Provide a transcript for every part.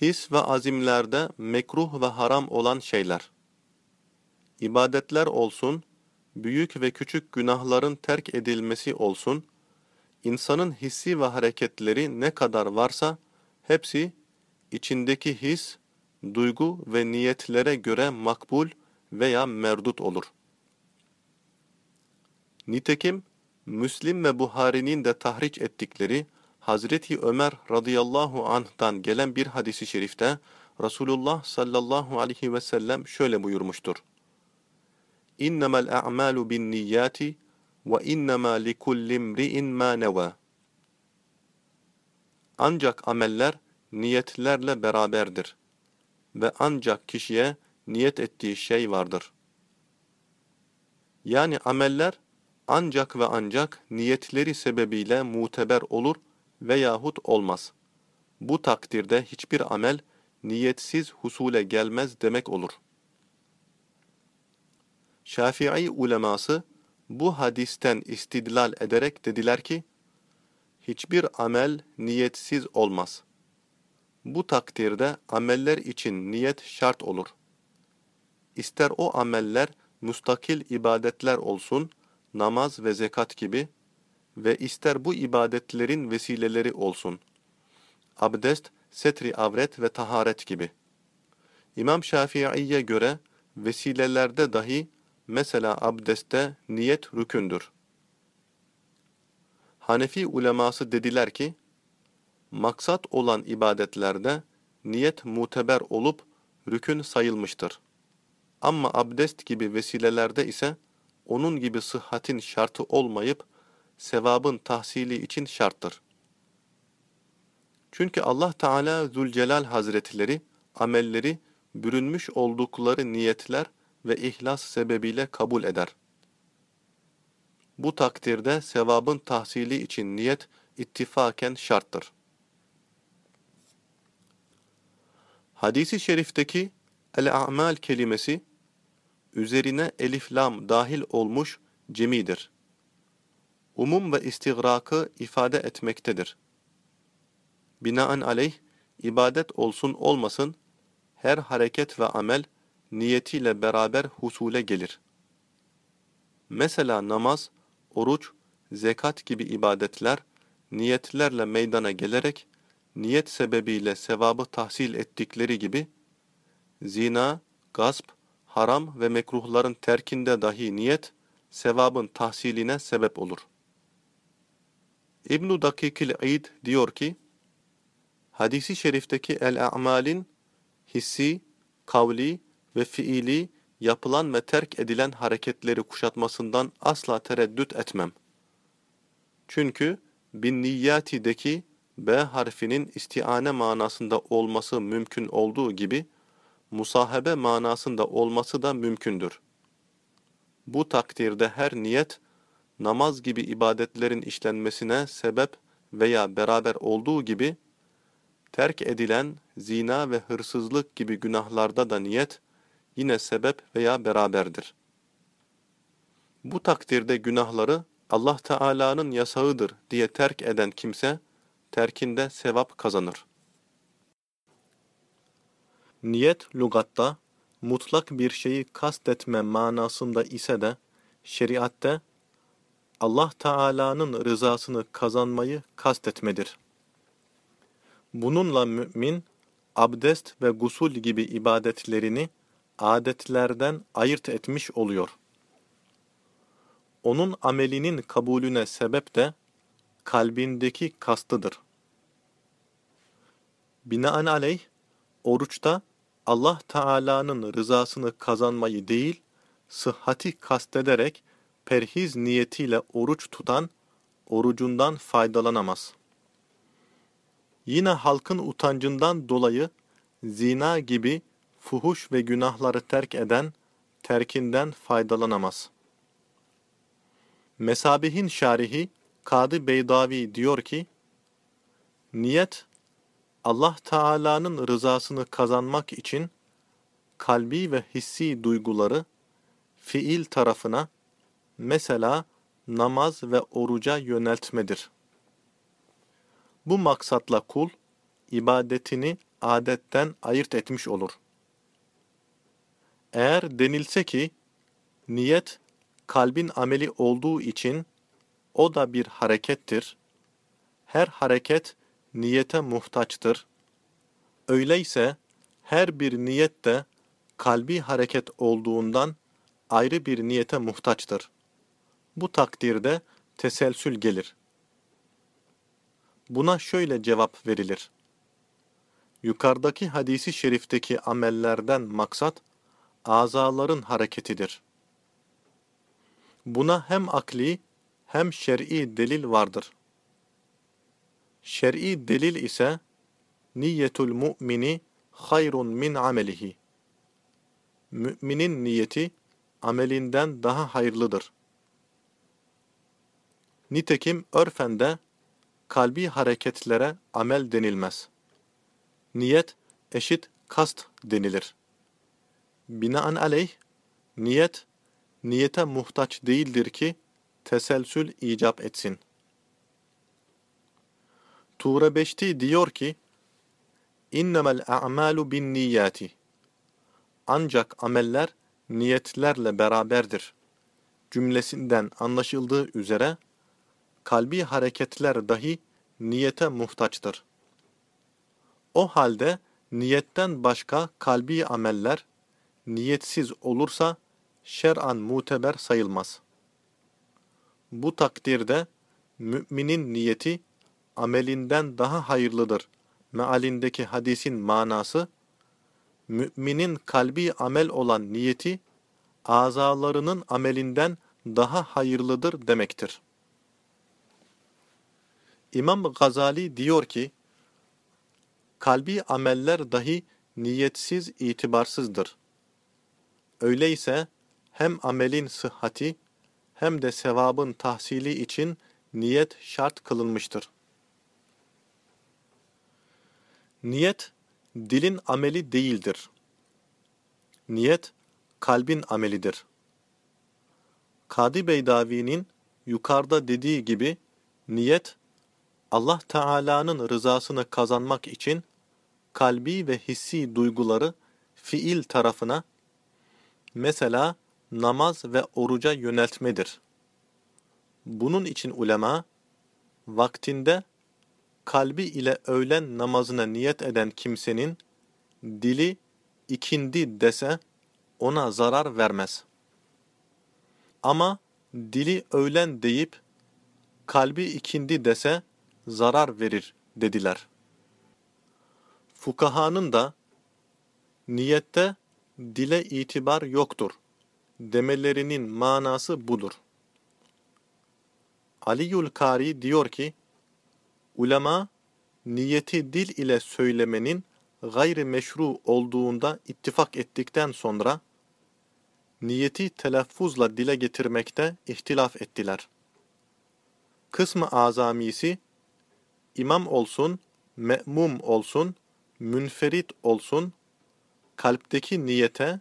His ve azimlerde mekruh ve haram olan şeyler. İbadetler olsun, büyük ve küçük günahların terk edilmesi olsun, insanın hissi ve hareketleri ne kadar varsa, hepsi içindeki his, duygu ve niyetlere göre makbul veya merdut olur. Nitekim, Müslim ve Buhari'nin de tahriç ettikleri Hazreti Ömer radıyallahu anh'tan gelen bir hadisi şerifte Resulullah sallallahu aleyhi ve sellem şöyle buyurmuştur. İnnemel a'malu bin niyyati ve innema likullimri'in ma neva. Ancak ameller niyetlerle beraberdir ve ancak kişiye niyet ettiği şey vardır. Yani ameller ancak ve ancak niyetleri sebebiyle muteber olur veyahut olmaz. Bu takdirde hiçbir amel niyetsiz husule gelmez demek olur. Şafii uleması bu hadisten istidlal ederek dediler ki, hiçbir amel niyetsiz olmaz. Bu takdirde ameller için niyet şart olur. İster o ameller müstakil ibadetler olsun, namaz ve zekat gibi ve ister bu ibadetlerin vesileleri olsun. Abdest, setri avret ve taharet gibi. İmam Şafii'ye göre vesilelerde dahi mesela abdestte niyet rükündür. Hanefi uleması dediler ki, maksat olan ibadetlerde niyet muteber olup rükün sayılmıştır. Ama abdest gibi vesilelerde ise onun gibi sıhhatin şartı olmayıp sevabın tahsili için şarttır. Çünkü Allah Teala Zülcelal Hazretleri amelleri bürünmüş oldukları niyetler ve ihlas sebebiyle kabul eder. Bu takdirde sevabın tahsili için niyet ittifaken şarttır. Hadisi şerifteki el-a'mal kelimesi üzerine elif lam dahil olmuş cemidir. Umum ve istigrakı ifade etmektedir. Binaenaleyh ibadet olsun olmasın her hareket ve amel niyetiyle beraber husule gelir. Mesela namaz, oruç, zekat gibi ibadetler niyetlerle meydana gelerek niyet sebebiyle sevabı tahsil ettikleri gibi zina, gasp, haram ve mekruhların terkinde dahi niyet sevabın tahsiline sebep olur. İbn-i Dakikil İd diyor ki, hadisi şerifteki el-a'malin hissi, kavli ve fiili yapılan ve terk edilen hareketleri kuşatmasından asla tereddüt etmem. Çünkü bin niyyatideki B harfinin istiane manasında olması mümkün olduğu gibi, musahabe manasında olması da mümkündür. Bu takdirde her niyet, namaz gibi ibadetlerin işlenmesine sebep veya beraber olduğu gibi, terk edilen zina ve hırsızlık gibi günahlarda da niyet, yine sebep veya beraberdir. Bu takdirde günahları Allah Teala'nın yasağıdır diye terk eden kimse, terkinde sevap kazanır. Niyet lugatta mutlak bir şeyi kastetme manasında ise de şeriatte Allah Teala'nın rızasını kazanmayı kastetmedir. Bununla mümin abdest ve gusul gibi ibadetlerini adetlerden ayırt etmiş oluyor. Onun amelinin kabulüne sebep de kalbindeki kastıdır. Binaenaleyh, oruçta Allah Teala'nın rızasını kazanmayı değil, sıhhati kastederek perhiz niyetiyle oruç tutan, orucundan faydalanamaz. Yine halkın utancından dolayı zina gibi fuhuş ve günahları terk eden, terkinden faydalanamaz. Mesabihin şarihi Kadı Beydavi diyor ki, Niyet, Allah Teala'nın rızasını kazanmak için kalbi ve hissi duyguları fiil tarafına, mesela namaz ve oruca yöneltmedir. Bu maksatla kul, ibadetini adetten ayırt etmiş olur. Eğer denilse ki, niyet kalbin ameli olduğu için o da bir harekettir, her hareket niyete muhtaçtır. Öyleyse her bir niyet de kalbi hareket olduğundan ayrı bir niyete muhtaçtır. Bu takdirde teselsül gelir. Buna şöyle cevap verilir. Yukarıdaki hadisi şerifteki amellerden maksat, azaların hareketidir. Buna hem akli hem şer'i delil vardır. Şer'i delil ise, niyetul mu'mini hayrun min amelihi. Müminin niyeti, amelinden daha hayırlıdır. Nitekim örfen de kalbi hareketlere amel denilmez. Niyet eşit kast denilir. Binaenaleyh, niyet, niyete muhtaç değildir ki teselsül icap etsin. Ture Beşti diyor ki, İnnemel a'malu bin niyati. Ancak ameller niyetlerle beraberdir. Cümlesinden anlaşıldığı üzere, kalbi hareketler dahi niyete muhtaçtır. O halde niyetten başka kalbi ameller niyetsiz olursa şer'an muteber sayılmaz. Bu takdirde müminin niyeti amelinden daha hayırlıdır. Mealindeki hadisin manası, müminin kalbi amel olan niyeti, azalarının amelinden daha hayırlıdır demektir. İmam Gazali diyor ki, kalbi ameller dahi niyetsiz itibarsızdır. Öyleyse hem amelin sıhhati hem de sevabın tahsili için niyet şart kılınmıştır. Niyet, dilin ameli değildir. Niyet, kalbin amelidir. Kadi Beydavi'nin yukarıda dediği gibi, niyet, Allah Teala'nın rızasını kazanmak için kalbi ve hissi duyguları fiil tarafına, mesela namaz ve oruca yöneltmedir. Bunun için ulema, vaktinde kalbi ile öğlen namazına niyet eden kimsenin dili ikindi dese ona zarar vermez. Ama dili öğlen deyip kalbi ikindi dese zarar verir dediler. Fukahanın da niyette dile itibar yoktur demelerinin manası budur. Aliyül Kari diyor ki, ulema niyeti dil ile söylemenin gayri meşru olduğunda ittifak ettikten sonra, niyeti telaffuzla dile getirmekte ihtilaf ettiler. Kısmı azamisi, imam olsun, me'mum olsun, münferit olsun, kalpteki niyete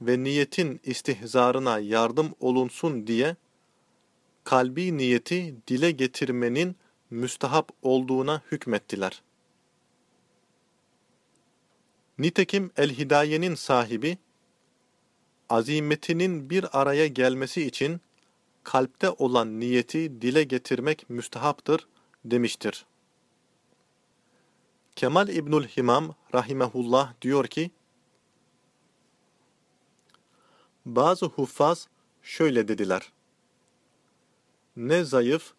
ve niyetin istihzarına yardım olunsun diye, kalbi niyeti dile getirmenin müstahap olduğuna hükmettiler. Nitekim El-Hidaye'nin sahibi, azimetinin bir araya gelmesi için kalpte olan niyeti dile getirmek müstahaptır demiştir. Kemal İbnül Himam rahimehullah diyor ki, Bazı huffaz şöyle dediler. Ne zayıf,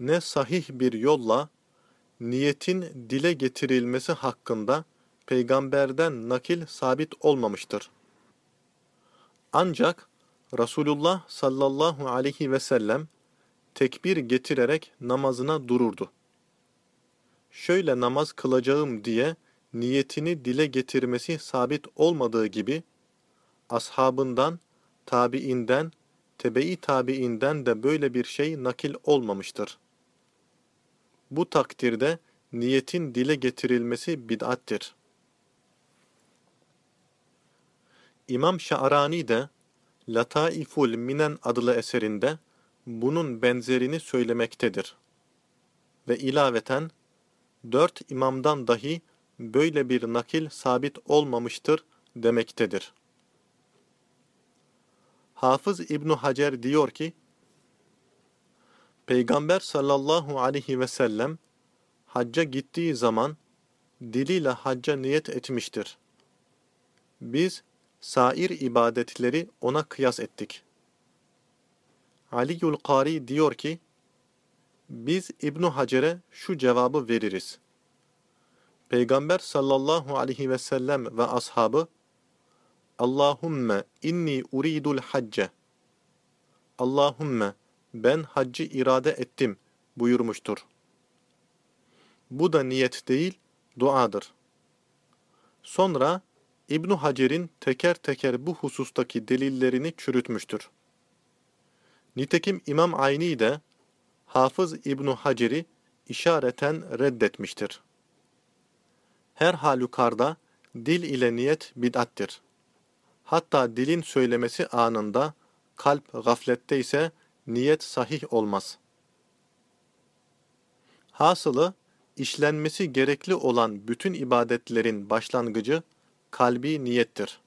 ne sahih bir yolla niyetin dile getirilmesi hakkında peygamberden nakil sabit olmamıştır. Ancak Resulullah sallallahu aleyhi ve sellem tekbir getirerek namazına dururdu. Şöyle namaz kılacağım diye niyetini dile getirmesi sabit olmadığı gibi, ashabından, tabiinden, tebe-i tabiinden de böyle bir şey nakil olmamıştır. Bu takdirde niyetin dile getirilmesi bid'attir. İmam Şa'rani de Lataiful Minen adlı eserinde bunun benzerini söylemektedir. Ve ilaveten, dört imamdan dahi böyle bir nakil sabit olmamıştır demektedir. Hafız İbn Hacer diyor ki, Peygamber sallallahu aleyhi ve sellem hacca gittiği zaman diliyle hacca niyet etmiştir. Biz sair ibadetleri ona kıyas ettik. Aliül Kari diyor ki, biz İbn Hacer'e şu cevabı veririz. Peygamber sallallahu aleyhi ve sellem ve ashabı Allahümme inni uridul hacce Allahümme ben haccı irade ettim buyurmuştur. Bu da niyet değil, duadır. Sonra İbn Hacer'in teker teker bu husustaki delillerini çürütmüştür. Nitekim İmam Ayni de Hafız İbn Hacer'i işareten reddetmiştir. Her halükarda dil ile niyet bid'attir. Hatta dilin söylemesi anında kalp gaflette ise niyet sahih olmaz. Hasılı, işlenmesi gerekli olan bütün ibadetlerin başlangıcı kalbi niyettir.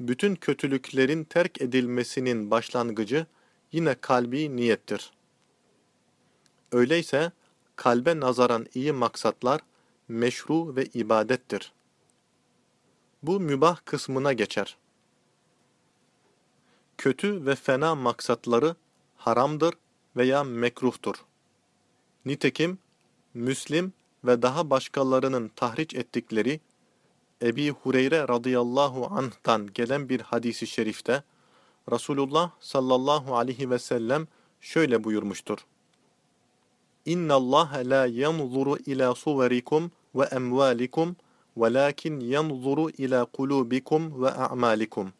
Bütün kötülüklerin terk edilmesinin başlangıcı yine kalbi niyettir. Öyleyse kalbe nazaran iyi maksatlar meşru ve ibadettir. Bu mübah kısmına geçer. Kötü ve fena maksatları haramdır veya mekruhtur. Nitekim Müslim ve daha başkalarının tahriç ettikleri Ebi Hureyre radıyallahu anh'tan gelen bir hadisi şerifte Resulullah sallallahu aleyhi ve sellem şöyle buyurmuştur. La yanzuru ila suverikum ve emvalikum velakin yanzuru ila kulubikum ve a'malikum.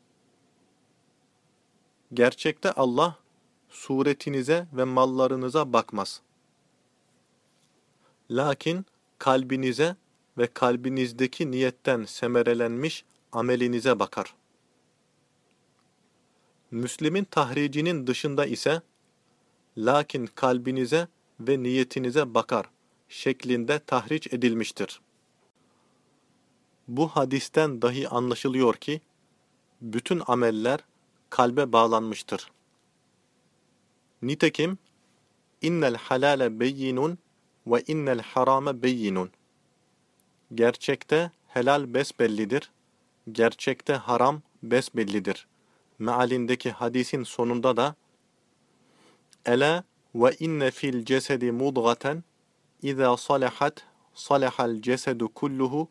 Gerçekte Allah suretinize ve mallarınıza bakmaz. Lakin kalbinize ve kalbinizdeki niyetten semerelenmiş amelinize bakar. Müslim'in tahricinin dışında ise lakin kalbinize ve niyetinize bakar şeklinde tahriç edilmiştir. Bu hadisten dahi anlaşılıyor ki bütün ameller kalbe bağlanmıştır. Nitekim innel halale beyinun ve innel harame beyinun. Gerçekte helal besbellidir, gerçekte haram besbellidir. Mealindeki hadisin sonunda da Ela ve inne fil cesedi mudgaten İza salahat salahal cesedu kulluhu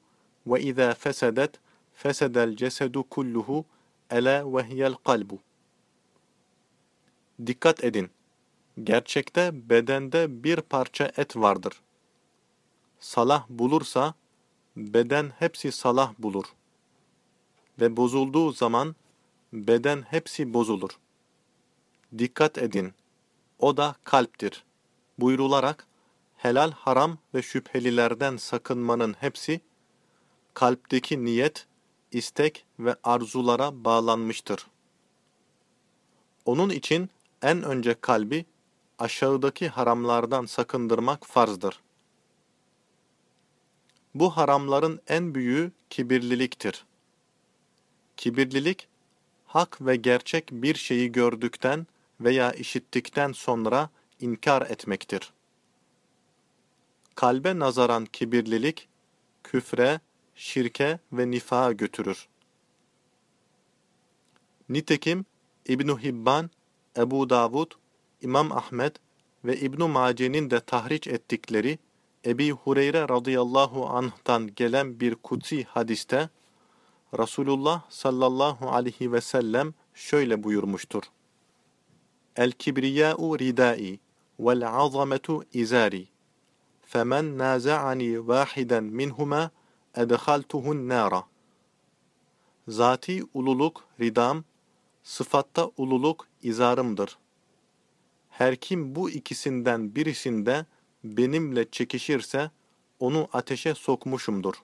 ve izâ fesedet fesedel cesedu kulluhu ele vehyel kalbu. Dikkat edin. Gerçekte bedende bir parça et vardır. Salah bulursa beden hepsi salah bulur. Ve bozulduğu zaman beden hepsi bozulur. Dikkat edin. O da kalptir. Buyrularak helal, haram ve şüphelilerden sakınmanın hepsi kalpteki niyet, istek ve arzulara bağlanmıştır. Onun için en önce kalbi aşağıdaki haramlardan sakındırmak farzdır. Bu haramların en büyüğü kibirliliktir. Kibirlilik, hak ve gerçek bir şeyi gördükten veya işittikten sonra inkar etmektir. Kalbe nazaran kibirlilik, küfre, şirke ve nifaha götürür. Nitekim ibn Hibban, Ebu Davud, İmam Ahmed ve İbn Mace'nin de tahriç ettikleri Ebi Hureyre radıyallahu anh'tan gelen bir kutsi hadiste Resulullah sallallahu aleyhi ve sellem şöyle buyurmuştur. El kibriyâ'u ridâi vel azametu izâri femen nâza'ani vâhiden minhuma edhaltuhun nâra. Zati ululuk ridam, sıfatta ululuk izarımdır. Her kim bu ikisinden birisinde benimle çekişirse onu ateşe sokmuşumdur.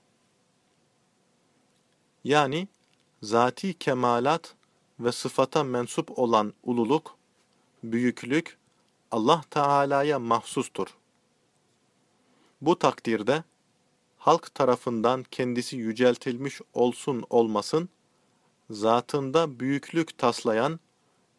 Yani zati kemalat ve sıfata mensup olan ululuk, büyüklük Allah Teala'ya mahsustur. Bu takdirde halk tarafından kendisi yüceltilmiş olsun olmasın, zatında büyüklük taslayan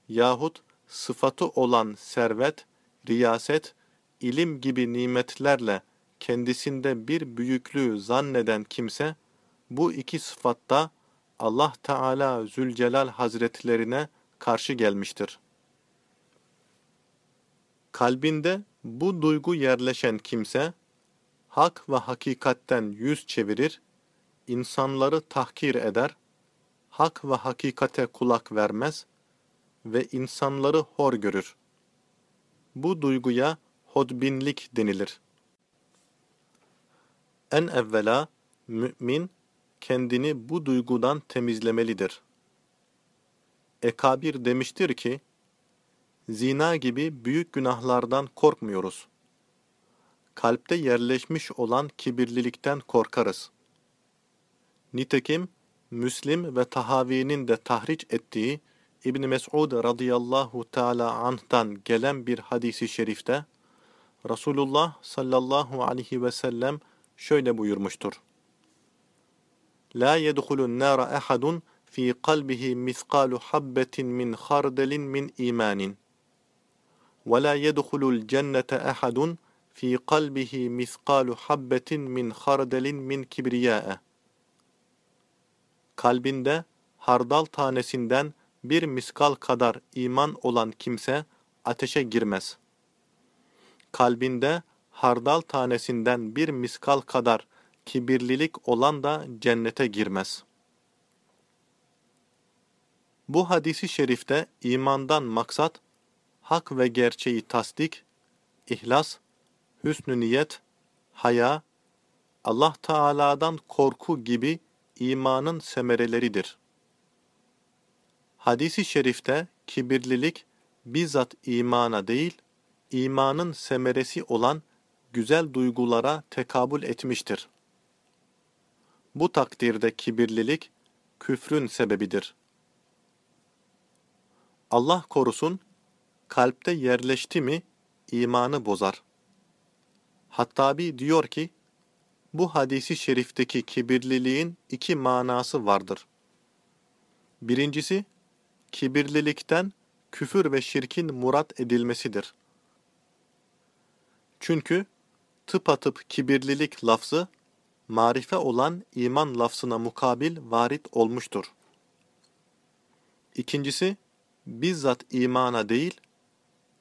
yahut sıfatı olan servet, riyaset, ilim gibi nimetlerle kendisinde bir büyüklüğü zanneden kimse, bu iki sıfatta Allah Teala Zülcelal Hazretlerine karşı gelmiştir. Kalbinde bu duygu yerleşen kimse, hak ve hakikatten yüz çevirir, insanları tahkir eder, hak ve hakikate kulak vermez ve insanları hor görür. Bu duyguya hodbinlik denilir. En evvela mümin kendini bu duygudan temizlemelidir. Ekabir demiştir ki, zina gibi büyük günahlardan korkmuyoruz. Kalpte yerleşmiş olan kibirlilikten korkarız. Nitekim, Müslim ve Tahavi'nin de tahriç ettiği İbn Mes'ud radıyallahu teala anh'tan gelen bir hadisi şerifte Resulullah sallallahu aleyhi ve sellem şöyle buyurmuştur. La yedhulun nara ahadun fi kalbihi miskalu habbetin min khardelin min imanin. La yedhulul cennete ahadun fi kalbihi miskalu habbetin min khardelin min kibriyâe. Kalbinde hardal tanesinden bir miskal kadar iman olan kimse ateşe girmez. Kalbinde hardal tanesinden bir miskal kadar kibirlilik olan da cennete girmez. Bu hadisi şerifte imandan maksat, hak ve gerçeği tasdik, ihlas, hüsnü niyet, haya, Allah Teala'dan korku gibi imanın semereleridir. Hadisi şerifte kibirlilik bizzat imana değil, imanın semeresi olan güzel duygulara tekabül etmiştir. Bu takdirde kibirlilik küfrün sebebidir. Allah korusun, kalpte yerleşti mi imanı bozar. Hattabi diyor ki, bu hadisi şerifteki kibirliliğin iki manası vardır. Birincisi, kibirlilikten küfür ve şirkin murat edilmesidir. Çünkü tıpatıp kibirlilik lafzı, marife olan iman lafzına mukabil varit olmuştur. İkincisi, bizzat imana değil,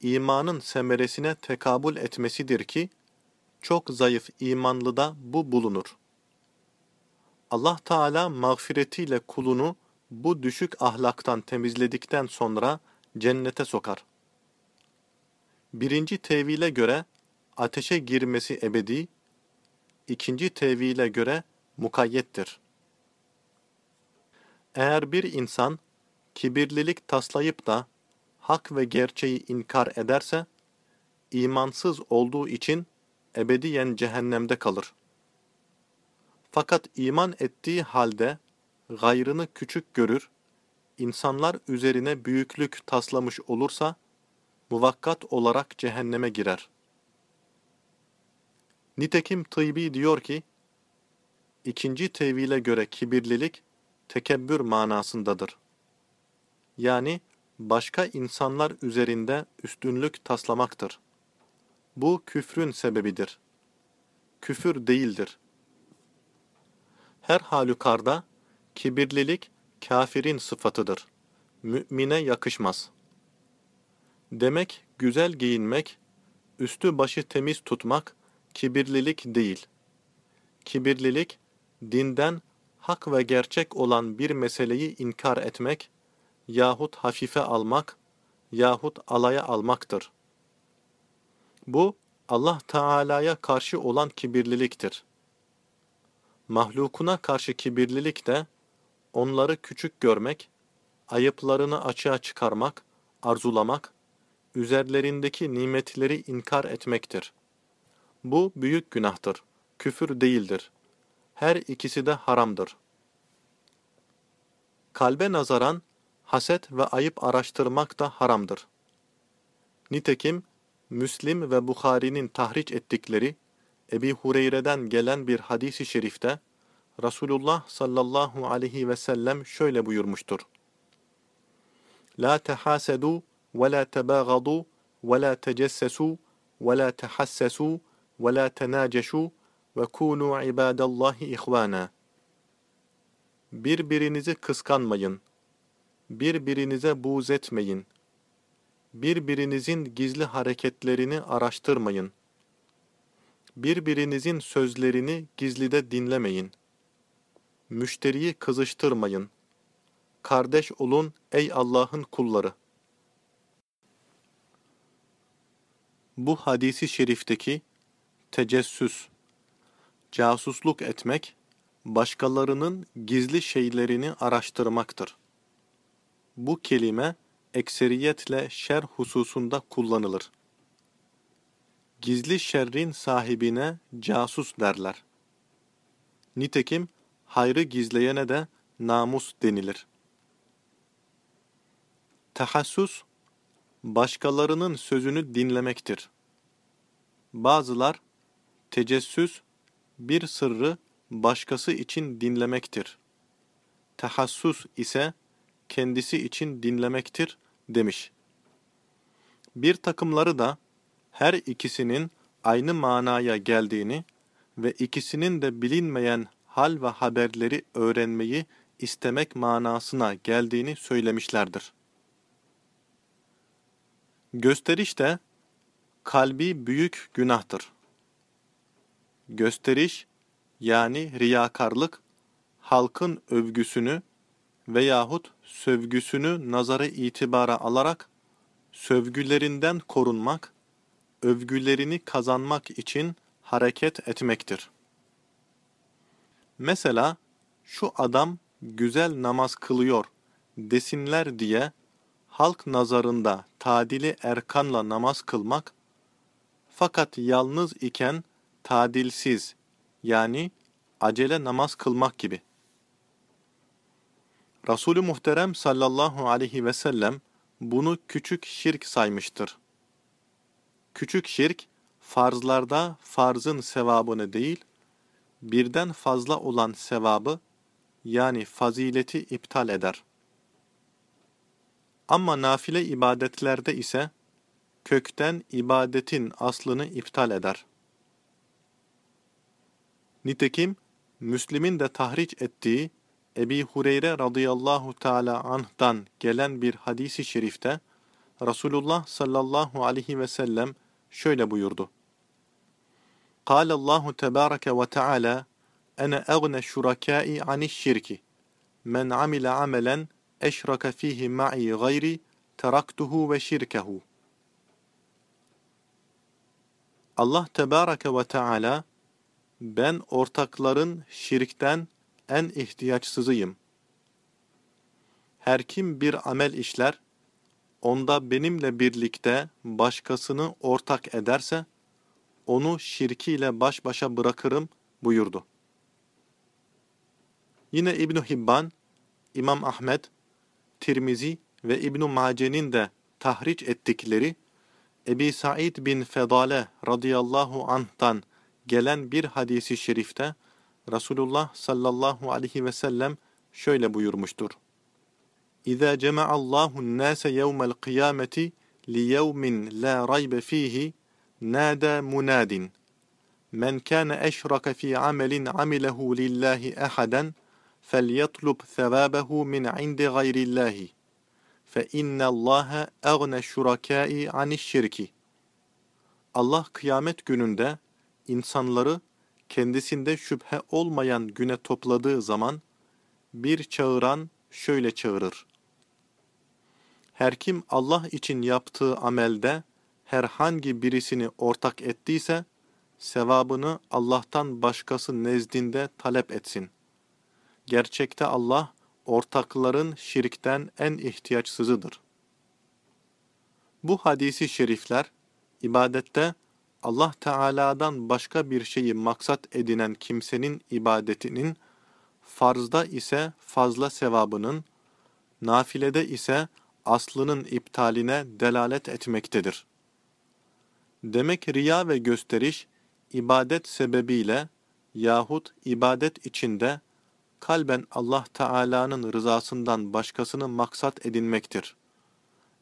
imanın semeresine tekabül etmesidir ki, çok zayıf imanlıda bu bulunur. Allah Teala mağfiretiyle kulunu bu düşük ahlaktan temizledikten sonra cennete sokar. Birinci tevile göre ateşe girmesi ebedi, ikinci tevile göre mukayyettir. Eğer bir insan kibirlilik taslayıp da hak ve gerçeği inkar ederse, imansız olduğu için ebediyen cehennemde kalır. Fakat iman ettiği halde gayrını küçük görür, insanlar üzerine büyüklük taslamış olursa, muvakkat olarak cehenneme girer. Nitekim Tıйbi diyor ki, ikinci tevile göre kibirlilik, tekebbür manasındadır. Yani, başka insanlar üzerinde üstünlük taslamaktır. Bu küfrün sebebidir. Küfür değildir. Her halükarda kibirlilik kafirin sıfatıdır. Mümine yakışmaz. Demek güzel giyinmek, üstü başı temiz tutmak kibirlilik değil. Kibirlilik, dinden hak ve gerçek olan bir meseleyi inkar etmek yahut hafife almak yahut alaya almaktır. Bu, Allah Teala'ya karşı olan kibirliliktir. Mahlukuna karşı kibirlilik de, onları küçük görmek, ayıplarını açığa çıkarmak, arzulamak, üzerlerindeki nimetleri inkar etmektir. Bu büyük günahtır, küfür değildir. Her ikisi de haramdır. Kalbe nazaran, haset ve ayıp araştırmak da haramdır. Nitekim, Müslim ve Bukhari'nin tahriç ettikleri Ebi Hureyre'den gelen bir hadisi şerifte Resulullah sallallahu aleyhi ve sellem şöyle buyurmuştur. La tehasedu ve la tebagadu ve la tecessesu ve la tehassesu ve la tenaceşu ve kunu ibadallahi ihvana. Birbirinizi kıskanmayın. Birbirinize buğz etmeyin. Birbirinizin gizli hareketlerini araştırmayın. Birbirinizin sözlerini gizlide dinlemeyin. Müşteriyi kızıştırmayın. Kardeş olun ey Allah'ın kulları. Bu hadisi şerifteki tecessüs, casusluk etmek, başkalarının gizli şeylerini araştırmaktır. Bu kelime ekseriyetle şer hususunda kullanılır. Gizli şerrin sahibine casus derler. Nitekim hayrı gizleyene de namus denilir. Tahassus, başkalarının sözünü dinlemektir. Bazılar, tecessüs, bir sırrı başkası için dinlemektir. Tahassus ise kendisi için dinlemektir demiş. Bir takımları da her ikisinin aynı manaya geldiğini ve ikisinin de bilinmeyen hal ve haberleri öğrenmeyi istemek manasına geldiğini söylemişlerdir. Gösteriş de kalbi büyük günahtır. Gösteriş yani riyakarlık halkın övgüsünü veyahut sövgüsünü nazara itibara alarak sövgülerinden korunmak, övgülerini kazanmak için hareket etmektir. Mesela şu adam güzel namaz kılıyor desinler diye halk nazarında tadili erkanla namaz kılmak, fakat yalnız iken tadilsiz yani acele namaz kılmak gibi. Resulü Muhterem sallallahu aleyhi ve sellem bunu küçük şirk saymıştır. Küçük şirk, farzlarda farzın sevabını değil, birden fazla olan sevabı, yani fazileti iptal eder. Ama nafile ibadetlerde ise, kökten ibadetin aslını iptal eder. Nitekim, Müslim'in de tahriç ettiği Ebi Hureyre radıyallahu teala anh'dan gelen bir hadisi şerifte Resulullah sallallahu aleyhi ve sellem şöyle buyurdu. قال الله تبارك وتعالى أنا أغنى الشركاء عن الشرك من عمل عملا أشرك فيه معي غيري تركته وشركه Allah Tebareke ve Teala ben ortakların şirkten en ihtiyaçsızıyım. Her kim bir amel işler, onda benimle birlikte başkasını ortak ederse, onu şirkiyle baş başa bırakırım buyurdu. Yine İbn Hibban, İmam Ahmed, Tirmizi ve İbn Mace'nin de tahriç ettikleri Ebi Said bin Fedale radıyallahu anh'tan gelen bir hadisi şerifte Resulullah sallallahu aleyhi ve sellem şöyle buyurmuştur. İza cema'allahu an-nase yevmel kıyameti li yevmin la raybe fihi nada munadin men kana eşraka fi amelin amilehu lillahi ahadan فَلْيَطْلُبْ ثَوَابَهُ مِنْ عِنْدِ غَيْرِ اللّٰهِ فَاِنَّ اللّٰهَ اَغْنَ الشُّرَكَاءِ عَنِ الشِّرْكِ Allah kıyamet gününde insanları kendisinde şüphe olmayan güne topladığı zaman bir çağıran şöyle çağırır. Her kim Allah için yaptığı amelde herhangi birisini ortak ettiyse, sevabını Allah'tan başkası nezdinde talep etsin. Gerçekte Allah, ortakların şirkten en ihtiyaçsızıdır. Bu hadisi şerifler, ibadette Allah Teala'dan başka bir şeyi maksat edinen kimsenin ibadetinin, farzda ise fazla sevabının, nafilede ise aslının iptaline delalet etmektedir. Demek riya ve gösteriş, ibadet sebebiyle yahut ibadet içinde kalben Allah Teala'nın rızasından başkasını maksat edinmektir.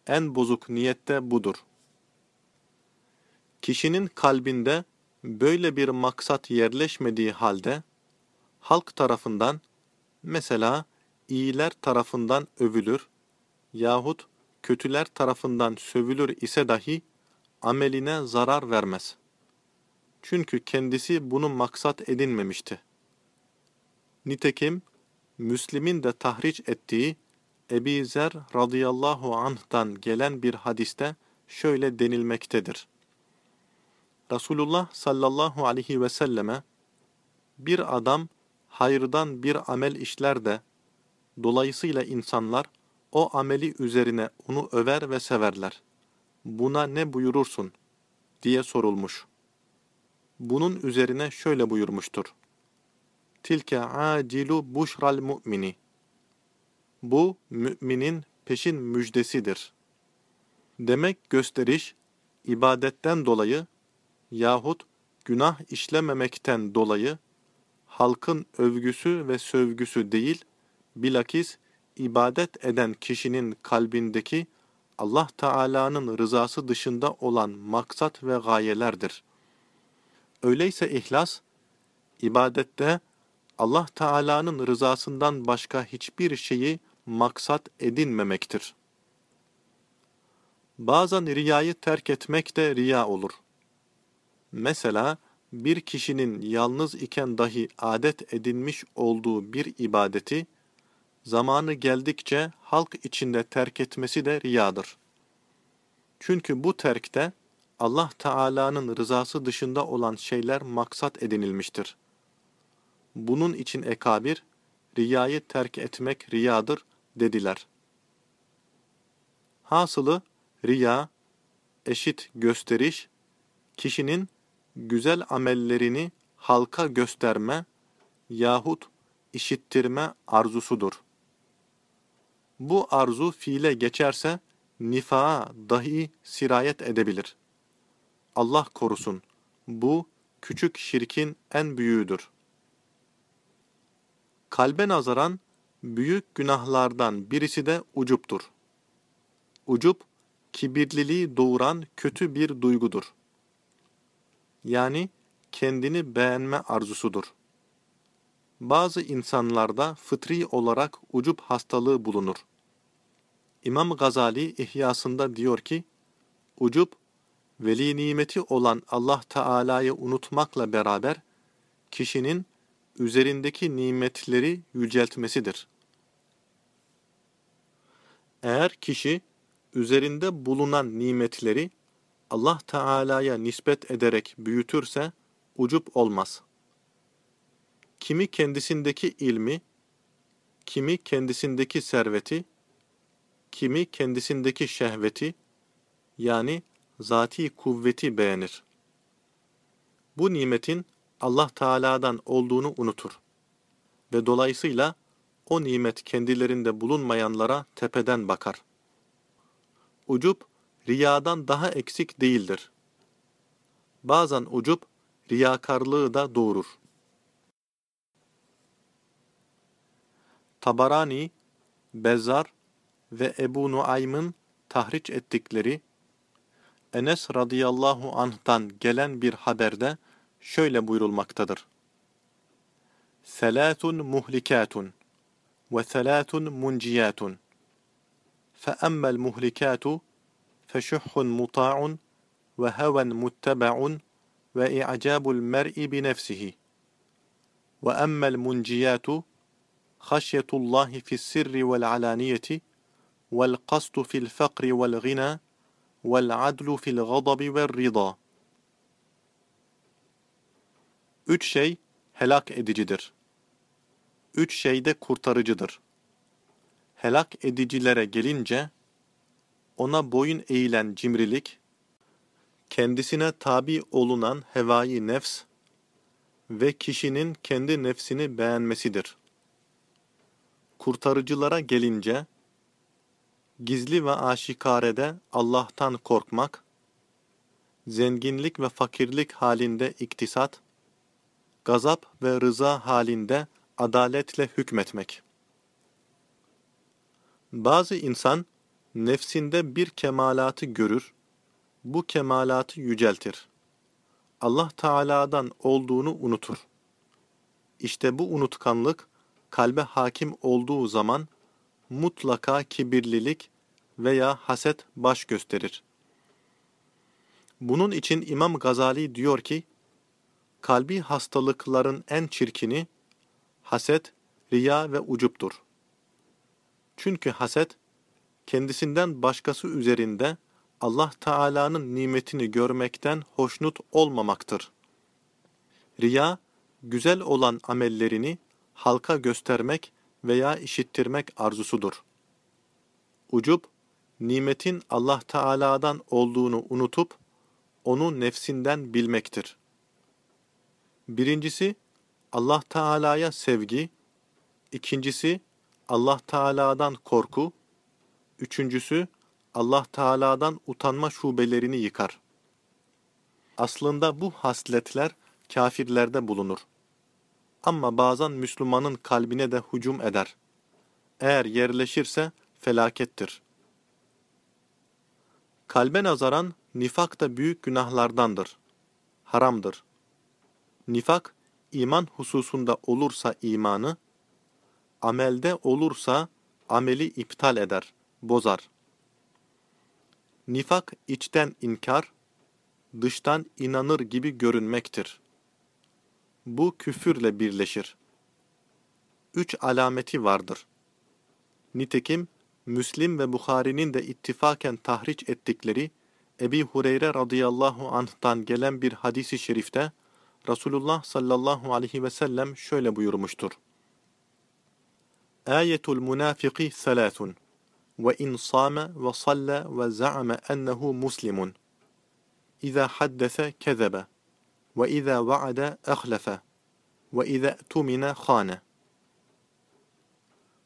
En bozuk niyette budur. Kişinin kalbinde böyle bir maksat yerleşmediği halde, halk tarafından, mesela iyiler tarafından övülür yahut kötüler tarafından sövülür ise dahi ameline zarar vermez. Çünkü kendisi bunu maksat edinmemişti. Nitekim Müslim'in de tahriç ettiği Ebi Zer radıyallahu anh'tan gelen bir hadiste şöyle denilmektedir. Resulullah sallallahu aleyhi ve selleme bir adam hayırdan bir amel işler de dolayısıyla insanlar o ameli üzerine onu över ve severler. Buna ne buyurursun? diye sorulmuş. Bunun üzerine şöyle buyurmuştur. Tilke acilu buşral mu'mini. Bu müminin peşin müjdesidir. Demek gösteriş, ibadetten dolayı yahut günah işlememekten dolayı halkın övgüsü ve sövgüsü değil, bilakis ibadet eden kişinin kalbindeki Allah Teala'nın rızası dışında olan maksat ve gayelerdir. Öyleyse ihlas, ibadette Allah Teala'nın rızasından başka hiçbir şeyi maksat edinmemektir. Bazen riyayı terk etmek de riya olur. Mesela bir kişinin yalnız iken dahi adet edinmiş olduğu bir ibadeti, zamanı geldikçe halk içinde terk etmesi de riyadır. Çünkü bu terkte Allah Teala'nın rızası dışında olan şeyler maksat edinilmiştir. Bunun için ekabir, riyayı terk etmek riyadır dediler. Hasılı, riya, eşit gösteriş, kişinin güzel amellerini halka gösterme yahut işittirme arzusudur. Bu arzu fiile geçerse nifaa dahi sirayet edebilir. Allah korusun. Bu küçük şirkin en büyüğüdür. Kalbe nazaran büyük günahlardan birisi de ucuptur. Ucup, kibirliliği doğuran kötü bir duygudur. Yani kendini beğenme arzusudur. Bazı insanlarda fıtri olarak ucup hastalığı bulunur. İmam Gazali İhyasında diyor ki, ucup, veli nimeti olan Allah Teala'yı unutmakla beraber, kişinin üzerindeki nimetleri yüceltmesidir. Eğer kişi, üzerinde bulunan nimetleri Allah Teala'ya nispet ederek büyütürse, ucup olmaz. Kimi kendisindeki ilmi, kimi kendisindeki serveti, kimi kendisindeki şehveti, yani zati kuvveti beğenir. Bu nimetin Allah Teala'dan olduğunu unutur ve dolayısıyla o nimet kendilerinde bulunmayanlara tepeden bakar. Ucup, riyadan daha eksik değildir. Bazen ucup, riyakarlığı da doğurur. Tabarani, Bezzar ve Ebu Nuaym'ın tahriç ettikleri Enes radıyallahu anh'tan gelen bir haberde şöyle buyurulmaktadır. Selâtun muhlikâtun ve selâtun munciyâtun. فَأَمَّا الْمُهْلِكَاتُ فَشُحٌ مُطَاعٌ وَهَوًا مُتَّبَعٌ وَإِعْجَابُ الْمَرْءِ بِنَفْسِهِ وَأَمَّا الْمُنْجِيَاتُ خَشْيَةُ اللّٰهِ فِي السِّرِّ وَالْعَلَانِيَةِ وَالْقَصْدُ فِي الْفَقْرِ وَالْغِنَى وَالْعَدْلُ فِي الْغَضَبِ وَالرِّضَى Üç şey helak edicidir. Üç şey de kurtarıcıdır. Helak edicilere gelince, ona boyun eğilen cimrilik, kendisine tabi olunan hevai nefs ve kişinin kendi nefsini beğenmesidir. Kurtarıcılara gelince, gizli ve aşikarede Allah'tan korkmak, zenginlik ve fakirlik halinde iktisat, gazap ve rıza halinde adaletle hükmetmek. Bazı insan nefsinde bir kemalatı görür, bu kemalatı yüceltir. Allah Teala'dan olduğunu unutur. İşte bu unutkanlık kalbe hakim olduğu zaman mutlaka kibirlilik veya haset baş gösterir. Bunun için İmam Gazali diyor ki, kalbi hastalıkların en çirkini haset, riya ve ucuptur. Çünkü haset, kendisinden başkası üzerinde Allah Teala'nın nimetini görmekten hoşnut olmamaktır. Riya, güzel olan amellerini halka göstermek veya işittirmek arzusudur. Ucub, nimetin Allah Teala'dan olduğunu unutup, onu nefsinden bilmektir. Birincisi, Allah Teala'ya sevgi, ikincisi, Allah Teala'dan korku, üçüncüsü, Allah Teala'dan utanma şubelerini yıkar. Aslında bu hasletler kafirlerde bulunur. Ama bazen Müslümanın kalbine de hücum eder. Eğer yerleşirse felakettir. Kalbe nazaran nifak da büyük günahlardandır. Haramdır. Nifak, iman hususunda olursa imanı, amelde olursa ameli iptal eder, bozar. Nifak içten inkar, dıştan inanır gibi görünmektir. Bu küfürle birleşir. Üç alameti vardır. Nitekim Müslim ve Bukhari'nin de ittifaken tahriç ettikleri Ebi Hureyre radıyallahu anh'tan gelen bir hadisi şerifte Resulullah sallallahu aleyhi ve sellem şöyle buyurmuştur. Ayetul münafiki selâthun ve in sâme ve salle ve za'ame ennehu muslimun. İza haddese kezebe ve izâ va'ade ehlefe ve izâ tumine khâne.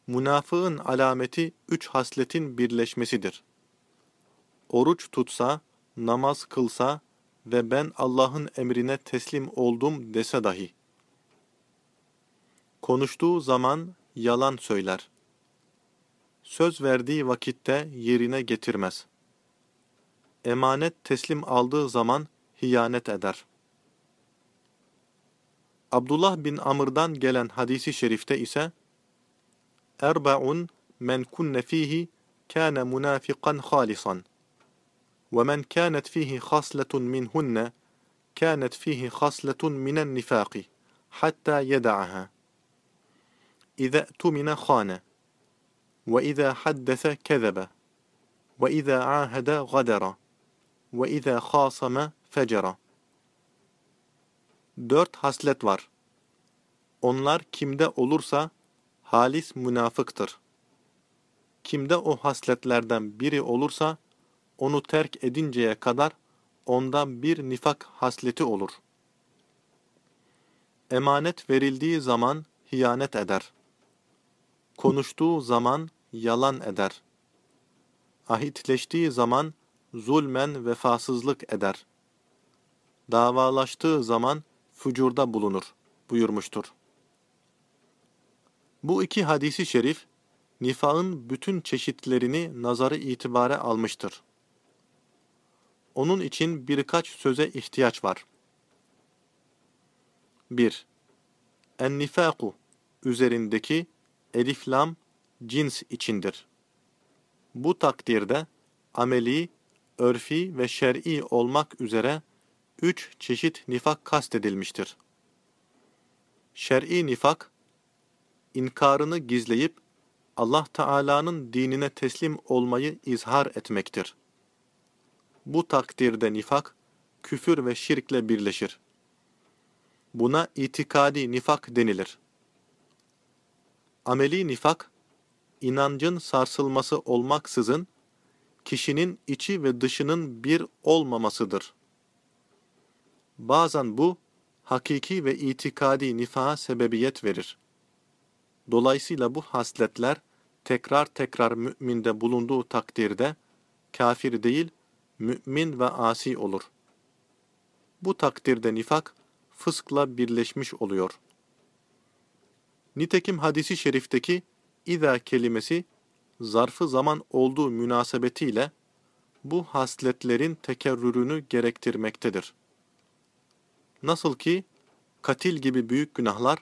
Münafığın alameti üç hasletin birleşmesidir. Oruç tutsa, namaz kılsa ve ben Allah'ın emrine teslim oldum dese dahi. Konuştuğu zaman yalan söyler. Söz verdiği vakitte yerine getirmez. Emanet teslim aldığı zaman hiyanet eder. Abdullah bin Amr'dan gelen hadisi şerifte ise Erba'un men kunne fihi kâne munafiqan halisan ve men kânet fihi khasletun minhunne kânet fihi khasletun minen nifâki hatta yeda'aha İza tumina khane kezebe ve iza ahada gadara ve iza khasama fecera Dört haslet var. Onlar kimde olursa halis münafıktır. Kimde o hasletlerden biri olursa onu terk edinceye kadar ondan bir nifak hasleti olur. Emanet verildiği zaman hiyanet eder. Konuştuğu zaman yalan eder. Ahitleştiği zaman zulmen vefasızlık eder. Davalaştığı zaman fücurda bulunur buyurmuştur. Bu iki hadisi şerif, nifağın bütün çeşitlerini nazarı itibare almıştır. Onun için birkaç söze ihtiyaç var. 1. En-nifaku üzerindeki elif-lam cins içindir. Bu takdirde ameli, örfi ve şer'i olmak üzere üç çeşit nifak kastedilmiştir. Şer'i nifak, inkarını gizleyip Allah Teala'nın dinine teslim olmayı izhar etmektir. Bu takdirde nifak, küfür ve şirkle birleşir. Buna itikadi nifak denilir. Ameli nifak, inancın sarsılması olmaksızın, kişinin içi ve dışının bir olmamasıdır. Bazen bu, hakiki ve itikadi nifaha sebebiyet verir. Dolayısıyla bu hasletler tekrar tekrar müminde bulunduğu takdirde kafir değil, mümin ve asi olur. Bu takdirde nifak, fıskla birleşmiş oluyor. Nitekim hadisi şerifteki İza kelimesi, zarfı zaman olduğu münasebetiyle, bu hasletlerin tekerrürünü gerektirmektedir. Nasıl ki, katil gibi büyük günahlar,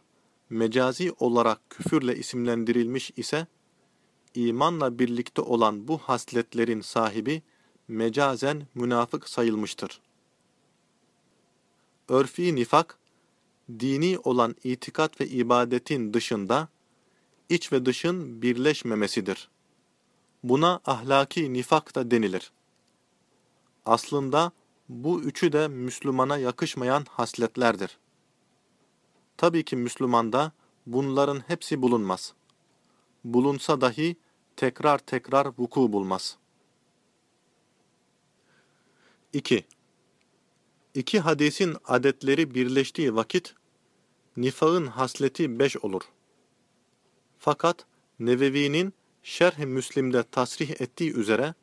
mecazi olarak küfürle isimlendirilmiş ise, imanla birlikte olan bu hasletlerin sahibi, mecazen münafık sayılmıştır. Örfi nifak, dini olan itikat ve ibadetin dışında, iç ve dışın birleşmemesidir. Buna ahlaki nifak da denilir. Aslında bu üçü de Müslümana yakışmayan hasletlerdir. Tabii ki Müslümanda bunların hepsi bulunmaz. Bulunsa dahi tekrar tekrar vuku bulmaz. 2. İki hadisin adetleri birleştiği vakit, nifağın hasleti beş olur. Fakat Nevevi'nin Şerh-i Müslim'de tasrih ettiği üzere,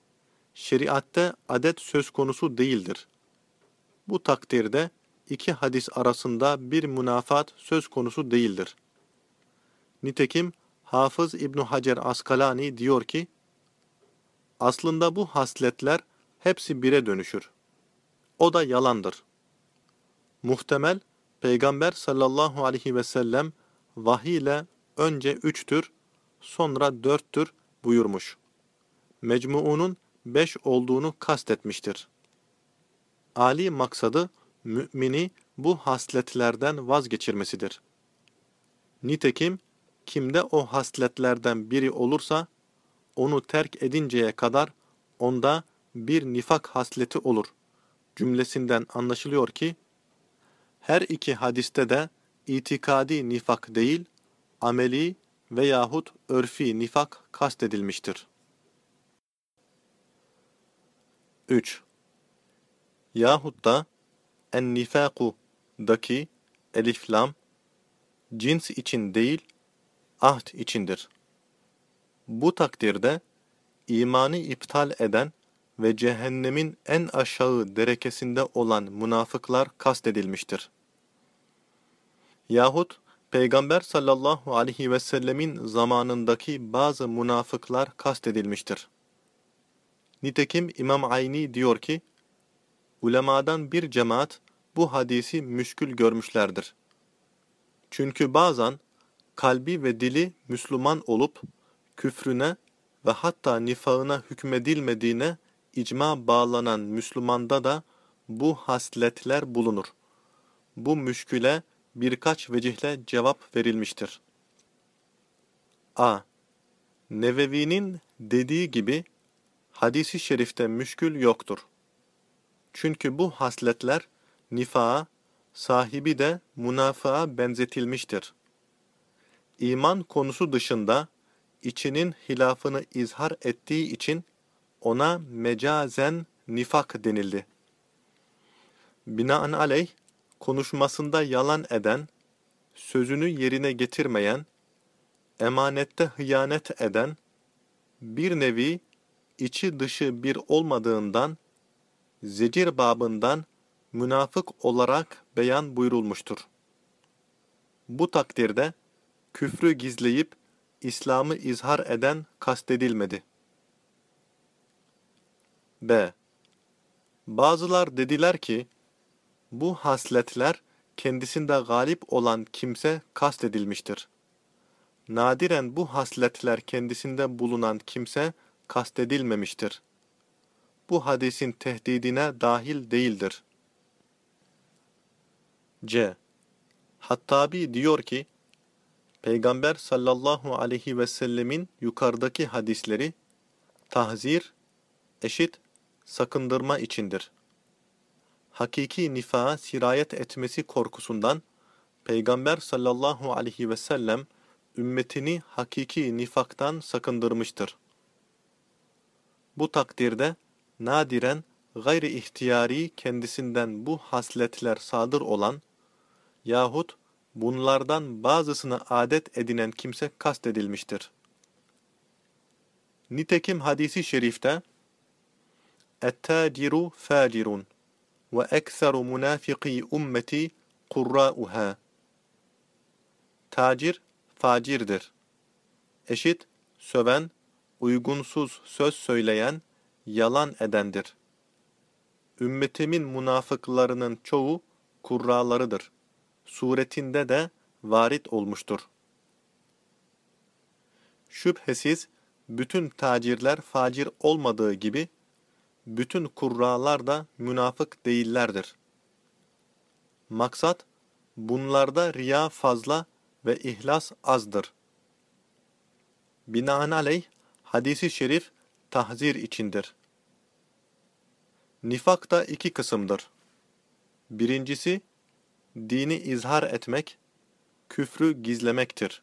şeriatte adet söz konusu değildir. Bu takdirde iki hadis arasında bir münafat söz konusu değildir. Nitekim Hafız İbn Hacer Askalani diyor ki, aslında bu hasletler hepsi bire dönüşür. O da yalandır. Muhtemel, Peygamber sallallahu aleyhi ve sellem vahiy ile önce üçtür, sonra dörttür buyurmuş. Mecmuunun beş olduğunu kastetmiştir. Ali maksadı, mümini bu hasletlerden vazgeçirmesidir. Nitekim, kimde o hasletlerden biri olursa, onu terk edinceye kadar onda bir nifak hasleti olur. Cümlesinden anlaşılıyor ki, her iki hadiste de itikadi nifak değil, ameli veyahut örfi nifak kastedilmiştir. 3. Yahut da en-nifaku'daki elif lam cins için değil, ahd içindir. Bu takdirde imanı iptal eden ve cehennemin en aşağı derekesinde olan münafıklar kastedilmiştir. Yahut Peygamber sallallahu aleyhi ve sellemin zamanındaki bazı münafıklar kastedilmiştir. Nitekim İmam Ayni diyor ki, ulemadan bir cemaat bu hadisi müşkül görmüşlerdir. Çünkü bazen kalbi ve dili Müslüman olup küfrüne ve hatta nifağına hükmedilmediğine icma bağlanan Müslümanda da bu hasletler bulunur. Bu müşküle birkaç vecihle cevap verilmiştir. A. Nevevi'nin dediği gibi hadisi şerifte müşkül yoktur. Çünkü bu hasletler nifağa, sahibi de münafığa benzetilmiştir. İman konusu dışında içinin hilafını izhar ettiği için ona mecazen nifak denildi. Binaenaleyh, konuşmasında yalan eden, sözünü yerine getirmeyen, emanette hıyanet eden, bir nevi içi dışı bir olmadığından, zecir babından münafık olarak beyan buyurulmuştur. Bu takdirde küfrü gizleyip İslam'ı izhar eden kastedilmedi. B. Bazılar dediler ki, bu hasletler kendisinde galip olan kimse kastedilmiştir. Nadiren bu hasletler kendisinde bulunan kimse kastedilmemiştir. Bu hadisin tehdidine dahil değildir. C. Hattabi diyor ki, Peygamber sallallahu aleyhi ve sellemin yukarıdaki hadisleri, tahzir, eşit, sakındırma içindir hakiki nifağa sirayet etmesi korkusundan Peygamber sallallahu aleyhi ve sellem ümmetini hakiki nifaktan sakındırmıştır. Bu takdirde nadiren gayri ihtiyari kendisinden bu hasletler sadır olan yahut bunlardan bazısını adet edinen kimse kastedilmiştir. Nitekim hadisi şerifte اَتَّاciru فَاciرٌ ve ekseru münafiki ummeti kurra'uha. Tacir, facirdir. Eşit, söven, uygunsuz söz söyleyen, yalan edendir. Ümmetimin münafıklarının çoğu kurralarıdır. Suretinde de varit olmuştur. Şüphesiz bütün tacirler facir olmadığı gibi, bütün kurralar da münafık değillerdir. Maksat, bunlarda riya fazla ve ihlas azdır. Binaenaleyh, hadisi şerif tahzir içindir. Nifak da iki kısımdır. Birincisi, dini izhar etmek, küfrü gizlemektir.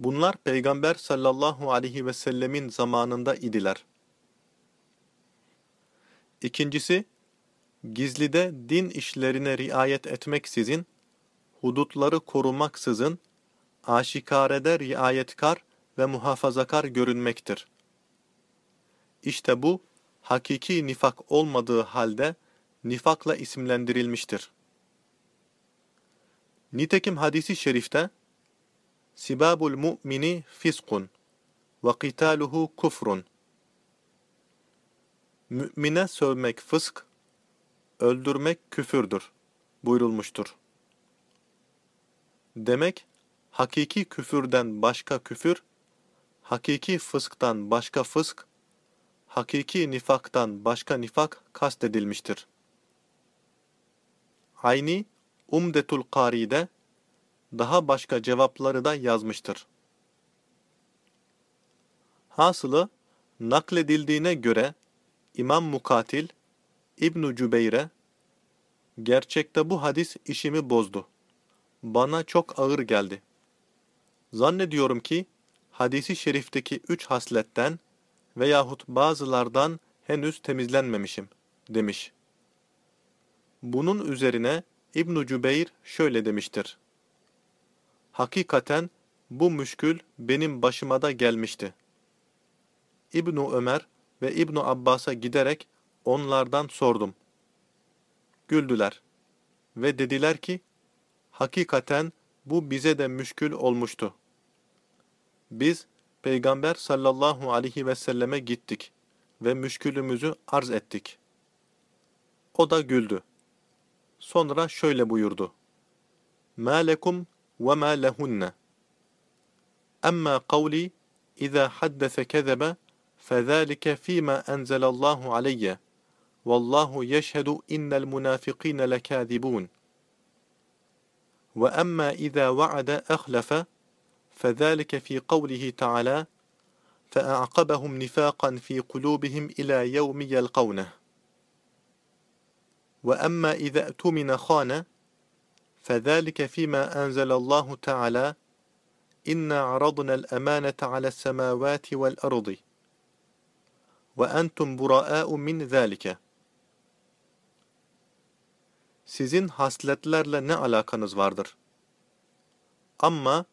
Bunlar Peygamber sallallahu aleyhi ve sellemin zamanında idiler. İkincisi, gizlide din işlerine riayet etmeksizin, hudutları korumaksızın, aşikarede riayetkar ve muhafazakar görünmektir. İşte bu, hakiki nifak olmadığı halde nifakla isimlendirilmiştir. Nitekim hadisi şerifte, Sibabul mu'mini fiskun ve qitaluhu kufrun. Mümine sövmek fısk, öldürmek küfürdür buyurulmuştur. Demek, hakiki küfürden başka küfür, hakiki fısktan başka fısk, hakiki nifaktan başka nifak kastedilmiştir. Ayni, Umdetul Kari'de, daha başka cevapları da yazmıştır. Hasılı, nakledildiğine göre İmam Mukatil, İbn Cübeyre, gerçekte bu hadis işimi bozdu. Bana çok ağır geldi. Zannediyorum ki, hadisi şerifteki üç hasletten veyahut bazılardan henüz temizlenmemişim, demiş. Bunun üzerine İbn Cübeyr şöyle demiştir. Hakikaten bu müşkül benim başıma da gelmişti. İbnu Ömer ve İbnu Abbas'a giderek onlardan sordum. Güldüler ve dediler ki, hakikaten bu bize de müşkül olmuştu. Biz Peygamber sallallahu aleyhi ve selleme gittik ve müşkülümüzü arz ettik. O da güldü. Sonra şöyle buyurdu. مَا لَكُمْ وما لهن أما قولي إذا حدث كذب فذلك فيما أنزل الله علي. والله يشهد إن المنافقين لكاذبون. وأما إذا وعد أخلف فذلك في قوله تعالى فأعقبهم نفاقا في قلوبهم إلى يوم يلقونه. وأما إذا أتمن خان فذلك فيما أنزل الله تعالى إنا عرضنا الأمانة على السماوات والأرض. ve entum bura'u min zalike. Sizin hasletlerle ne alakanız vardır? Ama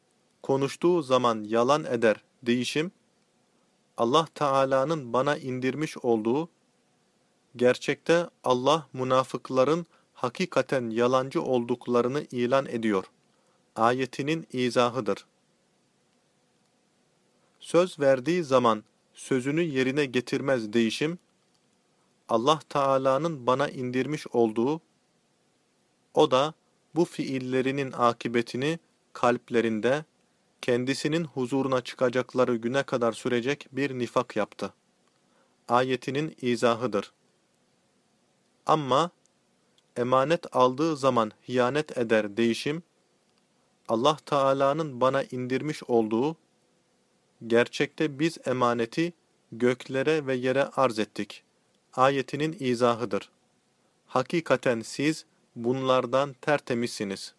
konuştuğu zaman yalan eder değişim Allah Teala'nın bana indirmiş olduğu gerçekte Allah münafıkların hakikaten yalancı olduklarını ilan ediyor. Ayetinin izahıdır. Söz verdiği zaman sözünü yerine getirmez değişim, Allah Teala'nın bana indirmiş olduğu, o da bu fiillerinin akıbetini kalplerinde, kendisinin huzuruna çıkacakları güne kadar sürecek bir nifak yaptı. Ayetinin izahıdır. Ama emanet aldığı zaman hiyanet eder değişim, Allah Teala'nın bana indirmiş olduğu, gerçekte biz emaneti göklere ve yere arz ettik. Ayetinin izahıdır. Hakikaten siz bunlardan tertemizsiniz.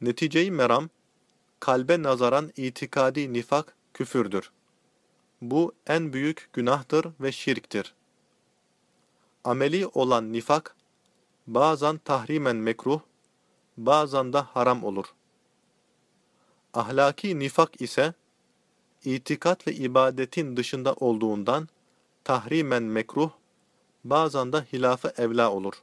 Neticeyi meram, kalbe nazaran itikadi nifak küfürdür. Bu en büyük günahtır ve şirktir. Ameli olan nifak, bazen tahrimen mekruh, bazen de haram olur. Ahlaki nifak ise, itikat ve ibadetin dışında olduğundan, tahrimen mekruh, bazen de hilafı evla olur.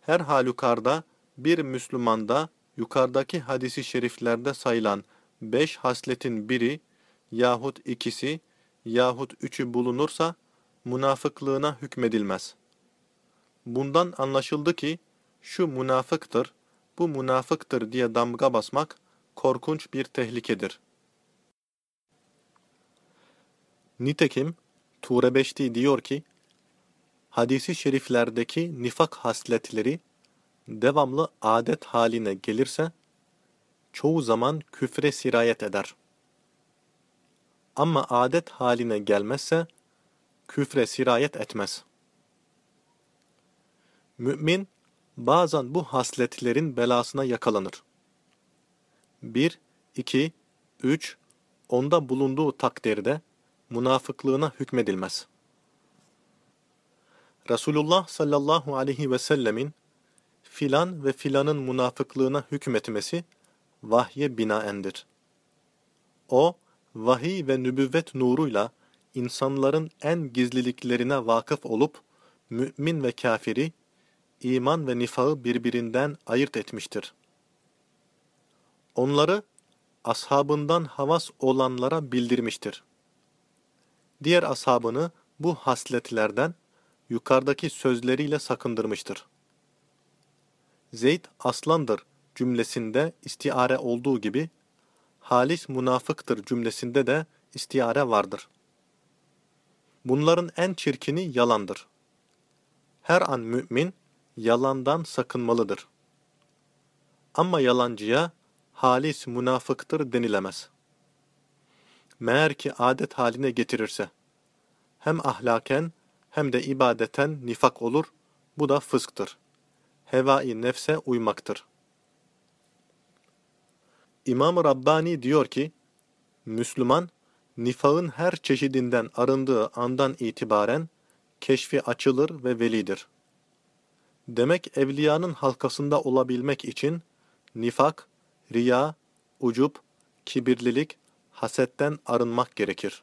Her halükarda bir Müslümanda yukarıdaki hadisi şeriflerde sayılan beş hasletin biri yahut ikisi yahut üçü bulunursa münafıklığına hükmedilmez. Bundan anlaşıldı ki şu münafıktır, bu münafıktır diye damga basmak korkunç bir tehlikedir. Nitekim Ture Beşti diyor ki, hadisi şeriflerdeki nifak hasletleri devamlı adet haline gelirse, çoğu zaman küfre sirayet eder. Ama adet haline gelmezse, küfre sirayet etmez. Mümin, bazen bu hasletlerin belasına yakalanır. 1, 2, 3, onda bulunduğu takdirde münafıklığına hükmedilmez. Resulullah sallallahu aleyhi ve sellemin filan ve filanın münafıklığına hükmetmesi vahye binaendir. O, vahiy ve nübüvvet nuruyla insanların en gizliliklerine vakıf olup, mümin ve kafiri, iman ve nifağı birbirinden ayırt etmiştir. Onları ashabından havas olanlara bildirmiştir. Diğer ashabını bu hasletlerden yukarıdaki sözleriyle sakındırmıştır. Zeyd aslandır cümlesinde istiare olduğu gibi, halis münafıktır cümlesinde de istiare vardır. Bunların en çirkini yalandır. Her an mümin yalandan sakınmalıdır. Ama yalancıya halis münafıktır denilemez. Meğer ki adet haline getirirse, hem ahlaken hem de ibadeten nifak olur, bu da fısktır. Hevai nefse uymaktır. imam Rabbani diyor ki, Müslüman, nifağın her çeşidinden arındığı andan itibaren keşfi açılır ve velidir. Demek evliyanın halkasında olabilmek için nifak, riya, ucup, kibirlilik, hasetten arınmak gerekir.